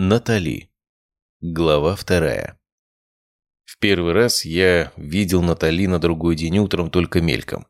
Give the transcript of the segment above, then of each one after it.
Натали. Глава вторая. В первый раз я видел Натали на другой день утром только мельком.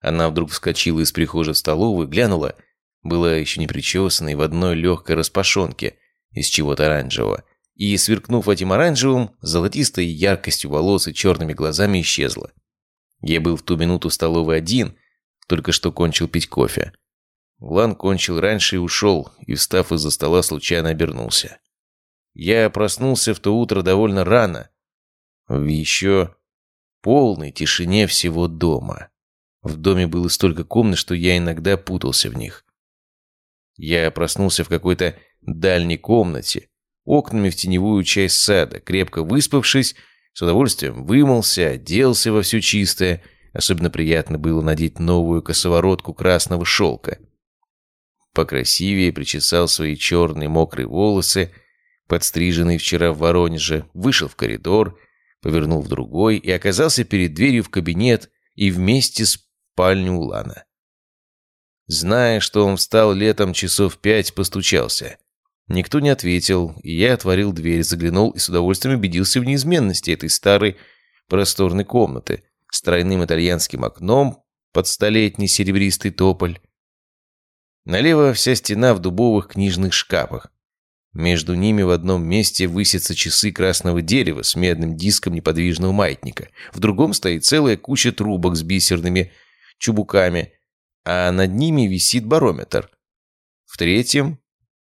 Она вдруг вскочила из прихожей в столовую, глянула, была еще не причесанной в одной легкой распашонке из чего-то оранжевого, и, сверкнув этим оранжевым, золотистой яркостью волос и черными глазами исчезла. Я был в ту минуту в столовой один, только что кончил пить кофе. Лан кончил раньше и ушел, и, встав из-за стола, случайно обернулся. Я проснулся в то утро довольно рано, в еще полной тишине всего дома. В доме было столько комнат, что я иногда путался в них. Я проснулся в какой-то дальней комнате, окнами в теневую часть сада, крепко выспавшись, с удовольствием вымылся, оделся во все чистое. Особенно приятно было надеть новую косоворотку красного шелка. Покрасивее причесал свои черные мокрые волосы, подстриженный вчера в Воронеже, вышел в коридор, повернул в другой и оказался перед дверью в кабинет и вместе с спальню Улана. Зная, что он встал летом часов пять, постучался. Никто не ответил, и я отворил дверь, заглянул и с удовольствием убедился в неизменности этой старой просторной комнаты с тройным итальянским окном под столетний серебристый тополь. Налево вся стена в дубовых книжных шкафах. Между ними в одном месте высятся часы красного дерева с медным диском неподвижного маятника. В другом стоит целая куча трубок с бисерными чубуками, а над ними висит барометр. В третьем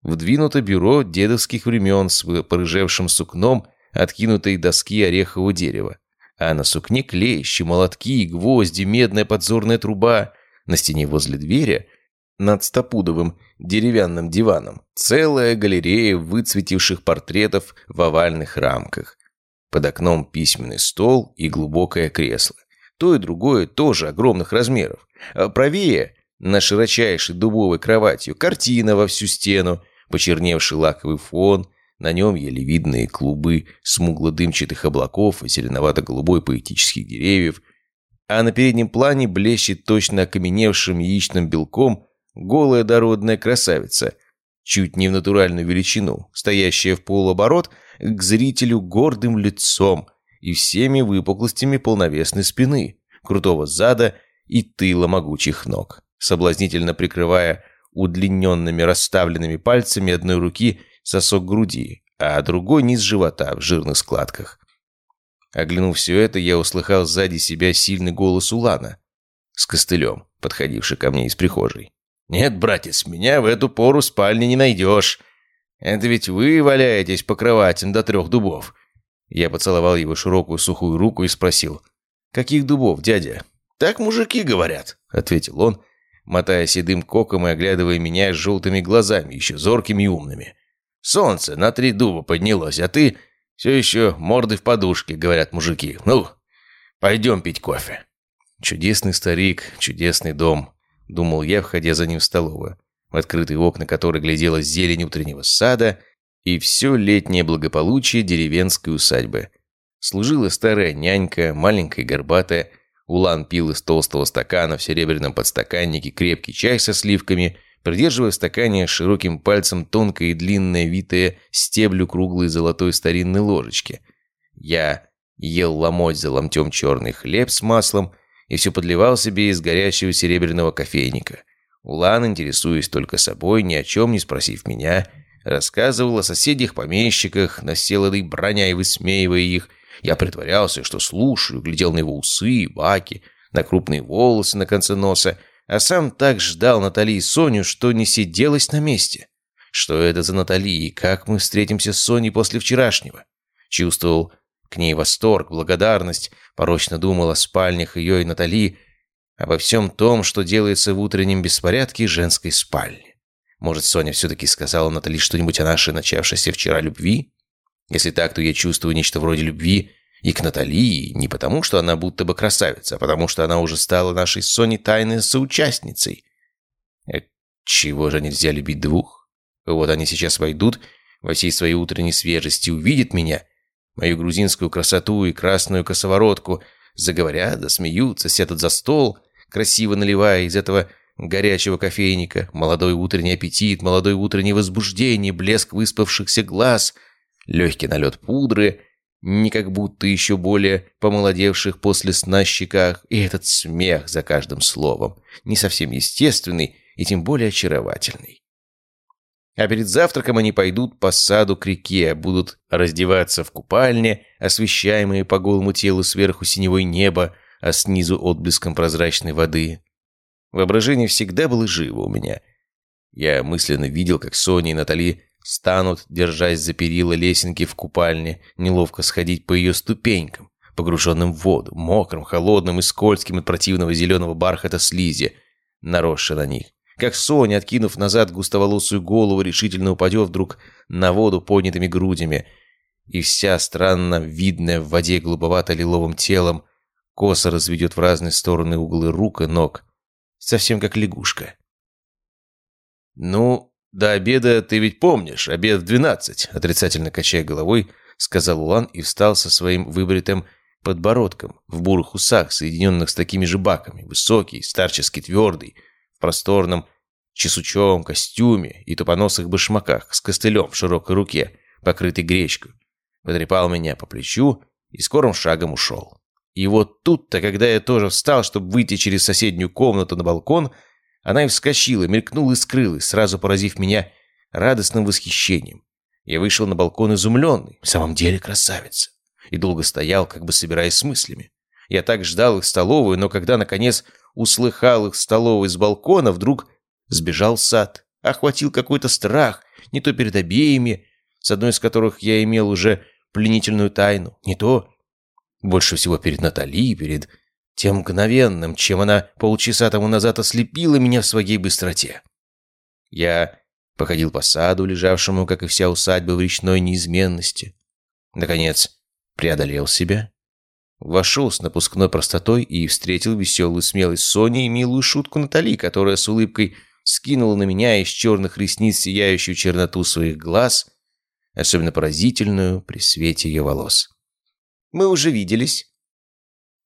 вдвинуто бюро дедовских времен с порыжевшим сукном откинутой доски орехового дерева. А на сукне клещи, молотки, гвозди, медная подзорная труба. На стене возле двери над стопудовым деревянным диваном. Целая галерея выцветивших портретов в овальных рамках. Под окном письменный стол и глубокое кресло. То и другое тоже огромных размеров. А правее, на широчайшей дубовой кроватью, картина во всю стену, почерневший лаковый фон, на нем еле видные клубы смугло-дымчатых облаков и зеленовато-голубой поэтических деревьев, а на переднем плане блещет точно окаменевшим яичным белком голая дородная красавица, чуть не в натуральную величину, стоящая в полуоборот к зрителю гордым лицом и всеми выпуклостями полновесной спины, крутого зада и тыла могучих ног, соблазнительно прикрывая удлиненными расставленными пальцами одной руки сосок груди, а другой низ живота в жирных складках. Оглянув все это, я услыхал сзади себя сильный голос Улана с костылем, подходивший ко мне из прихожей. «Нет, братец, меня в эту пору спальни не найдешь. Это ведь вы валяетесь по кроватям до трех дубов». Я поцеловал его широкую сухую руку и спросил. «Каких дубов, дядя?» «Так мужики говорят», — ответил он, мотая седым коком и оглядывая меня с желтыми глазами, еще зоркими и умными. «Солнце на три дуба поднялось, а ты все еще морды в подушке», — говорят мужики. «Ну, пойдем пить кофе». Чудесный старик, чудесный дом. — думал я, входя за ним в столовую, в открытые окна которой глядела зелень утреннего сада и все летнее благополучие деревенской усадьбы. Служила старая нянька, маленькая горбатая, Улан пил из толстого стакана в серебряном подстаканнике крепкий чай со сливками, придерживая в стакане широким пальцем тонкое и длинное витое стеблю круглой золотой старинной ложечки. Я ел ломоть за ломтем черный хлеб с маслом и все подливал себе из горящего серебряного кофейника. Улан, интересуясь только собой, ни о чем не спросив меня, рассказывал о соседях-помещиках, населанной броня и высмеивая их. Я притворялся, что слушаю, глядел на его усы и баки, на крупные волосы на конце носа, а сам так ждал Натали и Соню, что не сиделась на месте. Что это за Натали и как мы встретимся с Соней после вчерашнего? Чувствовал к ней восторг, благодарность, порочно думал о спальнях ее и Натали, обо всем том, что делается в утреннем беспорядке женской спальни. Может, Соня все-таки сказала Натали что-нибудь о нашей начавшейся вчера любви? Если так, то я чувствую нечто вроде любви и к Натали, не потому, что она будто бы красавица, а потому, что она уже стала нашей Соней тайной соучастницей. Э, чего же нельзя любить двух? Вот они сейчас войдут во всей своей утренней свежести, увидят меня — мою грузинскую красоту и красную косоворотку, заговорят, засмеются, сядут за стол, красиво наливая из этого горячего кофейника, молодой утренний аппетит, молодой утреннее возбуждение, блеск выспавшихся глаз, легкий налет пудры, не как будто еще более помолодевших после сна щеках, и этот смех за каждым словом, не совсем естественный и тем более очаровательный. А перед завтраком они пойдут по саду к реке, будут раздеваться в купальне, освещаемые по голому телу сверху синевой небо, а снизу отблеском прозрачной воды. Воображение всегда было живо у меня. Я мысленно видел, как Соня и Натали станут, держась за перила лесенки в купальне, неловко сходить по ее ступенькам, погруженным в воду, мокрым, холодным и скользким от противного зеленого бархата слизи, наросшей на них как Соня, откинув назад густоволосую голову, решительно упадет вдруг на воду поднятыми грудями, и вся странно видная в воде голубовато-лиловым телом косо разведет в разные стороны углы рук и ног, совсем как лягушка. «Ну, до обеда ты ведь помнишь, обед в двенадцать», отрицательно качая головой, сказал Улан и встал со своим выбритым подбородком в бурых усах, соединенных с такими же баками, высокий, старчески твердый, в просторном чесучевом костюме и тупоносых башмаках с костылем в широкой руке, покрытый гречкой. Потрепал меня по плечу и скорым шагом ушел. И вот тут-то, когда я тоже встал, чтобы выйти через соседнюю комнату на балкон, она и вскочила, мелькнула и скрылась, сразу поразив меня радостным восхищением. Я вышел на балкон изумленный, в самом деле красавица, и долго стоял, как бы собираясь с мыслями. Я так ждал их в столовую, но когда, наконец, услыхал их столовой с балкона, вдруг сбежал в сад. Охватил какой-то страх, не то перед обеими, с одной из которых я имел уже пленительную тайну, не то больше всего перед Натали, перед тем мгновенным, чем она полчаса тому назад ослепила меня в своей быстроте. Я походил по саду, лежавшему, как и вся усадьба, в речной неизменности. Наконец, преодолел себя Вошел с напускной простотой и встретил веселую смелость Сони и милую шутку Натали, которая с улыбкой скинула на меня из черных ресниц сияющую черноту своих глаз, особенно поразительную при свете ее волос. «Мы уже виделись».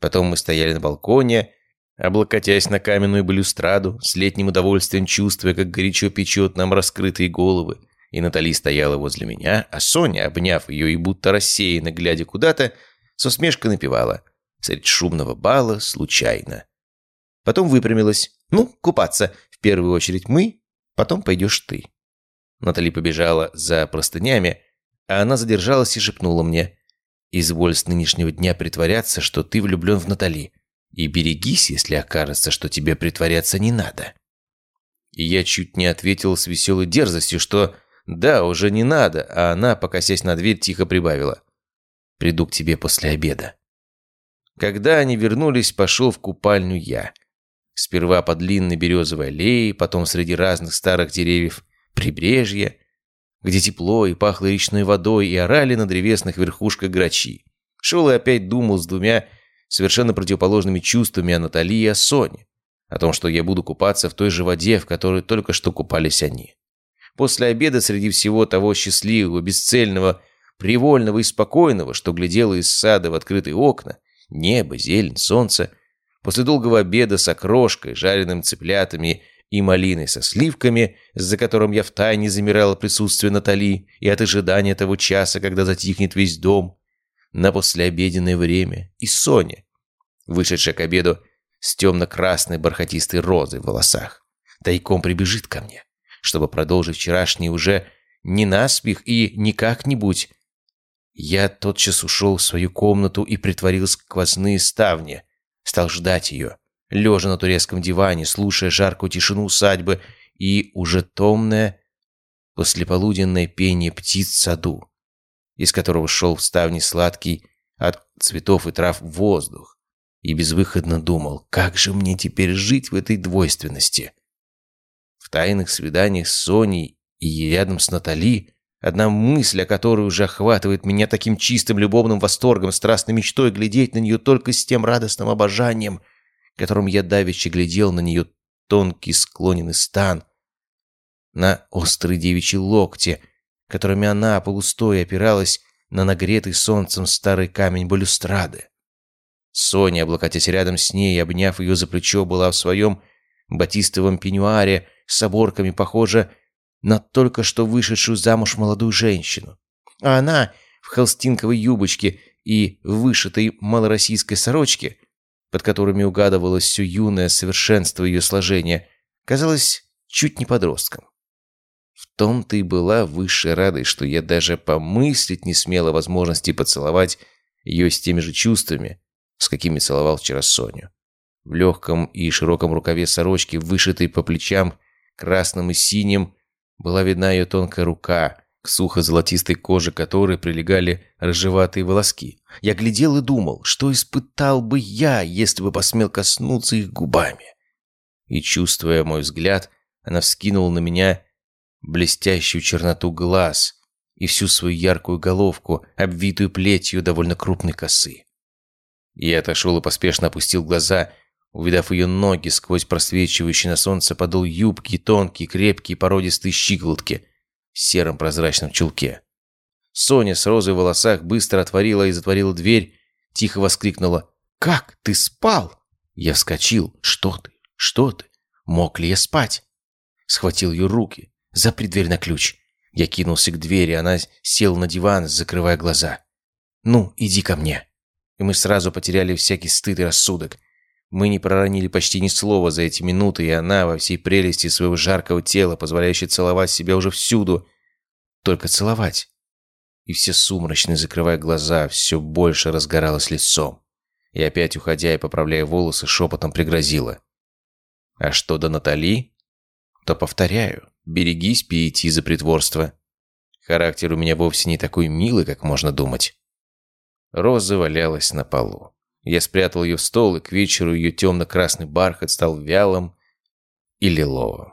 Потом мы стояли на балконе, облокотясь на каменную балюстраду, с летним удовольствием чувствуя, как горячо печет нам раскрытые головы. И Натали стояла возле меня, а Соня, обняв ее и будто рассеянно глядя куда-то, с усмешкой напевала. Средь шумного бала случайно. Потом выпрямилась. «Ну, купаться. В первую очередь мы, потом пойдешь ты». Натали побежала за простынями, а она задержалась и шепнула мне. «Изволь с нынешнего дня притворяться, что ты влюблен в Натали. И берегись, если окажется, что тебе притворяться не надо». И я чуть не ответил с веселой дерзостью, что «да, уже не надо», а она, покосясь на дверь, тихо прибавила. Приду к тебе после обеда». Когда они вернулись, пошел в купальню я. Сперва по длинной березовой аллее, потом среди разных старых деревьев прибрежья, где тепло и пахло речной водой, и орали на древесных верхушках грачи. Шел и опять думал с двумя совершенно противоположными чувствами о Натали и о Соне, о том, что я буду купаться в той же воде, в которой только что купались они. После обеда среди всего того счастливого, бесцельного, привольного и спокойного, что глядело из сада в открытые окна, небо, зелень, солнце, после долгого обеда с окрошкой, жареным цыплятами и малиной со сливками, за которым я втайне замирал от присутствия Натали и от ожидания того часа, когда затихнет весь дом, на послеобеденное время, и Соня, вышедшая к обеду с темно-красной бархатистой розой в волосах, тайком прибежит ко мне, чтобы продолжить вчерашний уже не наспех и не как-нибудь, я тотчас ушел в свою комнату и притворил сквозные ставни. Стал ждать ее, лежа на турецком диване, слушая жаркую тишину усадьбы и уже томное послеполуденное пение птиц в саду, из которого шел в ставни сладкий от цветов и трав воздух, и безвыходно думал, как же мне теперь жить в этой двойственности. В тайных свиданиях с Соней и рядом с Натали Одна мысль, о которой уже охватывает меня таким чистым любовным восторгом, страстной мечтой глядеть на нее только с тем радостным обожанием, которым я давеча глядел на нее тонкий склоненный стан, на острые девичьи локти, которыми она, полустоя, опиралась на нагретый солнцем старый камень балюстрады. Соня, облокотясь рядом с ней, обняв ее за плечо, была в своем батистовом пеньюаре с оборками похожа на только что вышедшую замуж молодую женщину. А она в холстинковой юбочке и вышитой малороссийской сорочке, под которыми угадывалось все юное совершенство ее сложения, казалась чуть не подростком. В том-то была высшая радость, что я даже помыслить не смела возможности поцеловать ее с теми же чувствами, с какими целовал вчера Соню. В легком и широком рукаве сорочки, вышитой по плечам красным и синим, была видна ее тонкая рука, к сухо-золотистой коже которой прилегали рыжеватые волоски. Я глядел и думал, что испытал бы я, если бы посмел коснуться их губами. И, чувствуя мой взгляд, она вскинула на меня блестящую черноту глаз и всю свою яркую головку, обвитую плетью довольно крупной косы. Я отошел и поспешно опустил глаза, увидав ее ноги сквозь просвечивающий на солнце подол юбки, тонкие, крепкие, породистые щиколотки в сером прозрачном чулке. Соня с розой в волосах быстро отворила и затворила дверь, тихо воскликнула «Как? Ты спал?» Я вскочил. «Что ты? Что ты? Мог ли я спать?» Схватил ее руки. «Запри дверь на ключ». Я кинулся к двери, она села на диван, закрывая глаза. «Ну, иди ко мне». И мы сразу потеряли всякий стыд и рассудок. Мы не проронили почти ни слова за эти минуты, и она во всей прелести своего жаркого тела, позволяющей целовать себя уже всюду, только целовать. И все сумрачно, закрывая глаза, все больше разгоралось лицом. И опять, уходя и поправляя волосы, шепотом пригрозила. А что до Натали? То повторяю, берегись пить из-за притворства. Характер у меня вовсе не такой милый, как можно думать. Роза валялась на полу. Я спрятал ее в стол, и к вечеру ее темно-красный бархат стал вялым и лиловым.